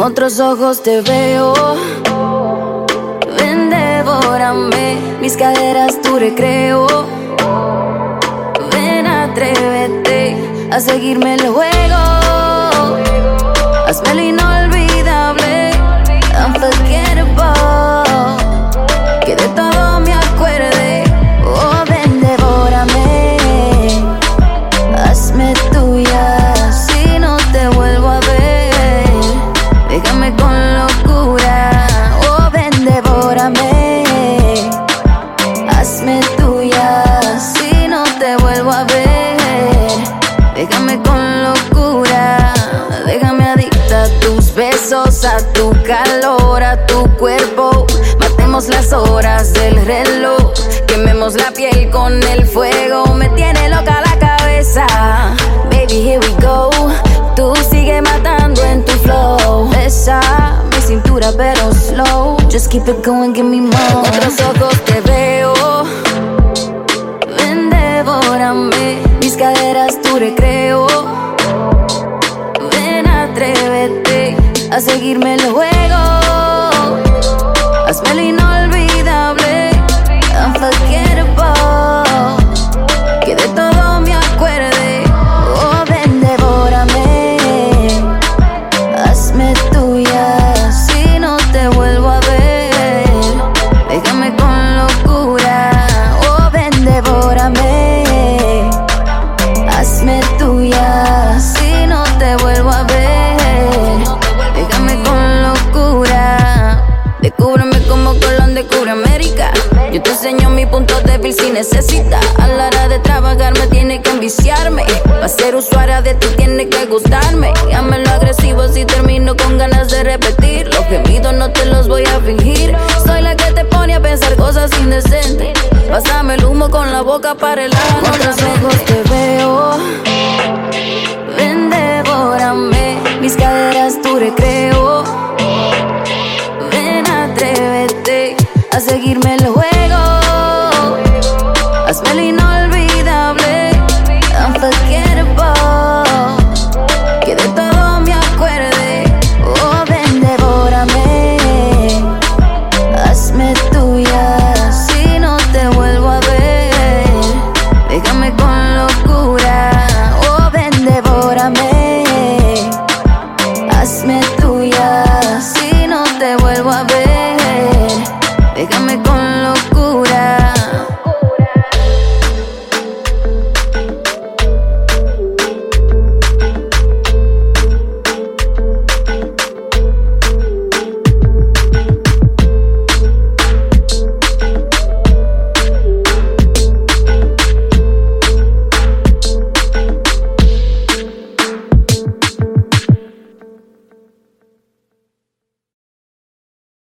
otros ojos te veo. Ven, devórame, mis caderas tu recreo. Ven, atrévete a seguirme el juego. Hazme reloj. Quememos la piel con el fuego. Me tiene loca la cabeza. Baby, here we go. Tú sigue matando en tu flow. Besa mi cintura, pero slow. Just keep it going, give me more. Otros ojos te veo. Ven, devórame. Mis caderas tu recreo. Ven, atrévete a seguirme el juego. Hazme el inolvidable, Yo te enseño mi punto débil si necesita. A la hora de trabajar me tiene que enviciarme. Para ser usuaria de ti tiene que gustarme. Llame lo agresivo si termino con ganas de repetir. Los gemidos no te los voy a fingir. Soy la que te pone a pensar cosas indecentes. Pásame el humo con la boca para el ano. Con otros ojos te veo. a seguirme el juego. Hazme el inolvidable, unforgettable. Que de todo me acuerde. Oh, ven, devórame. Hazme tuya. Si no te vuelvo a ver, déjame con locura. Oh, ven, devórame. Hazme tuya. Si no te vuelvo a ver. Pégame con lo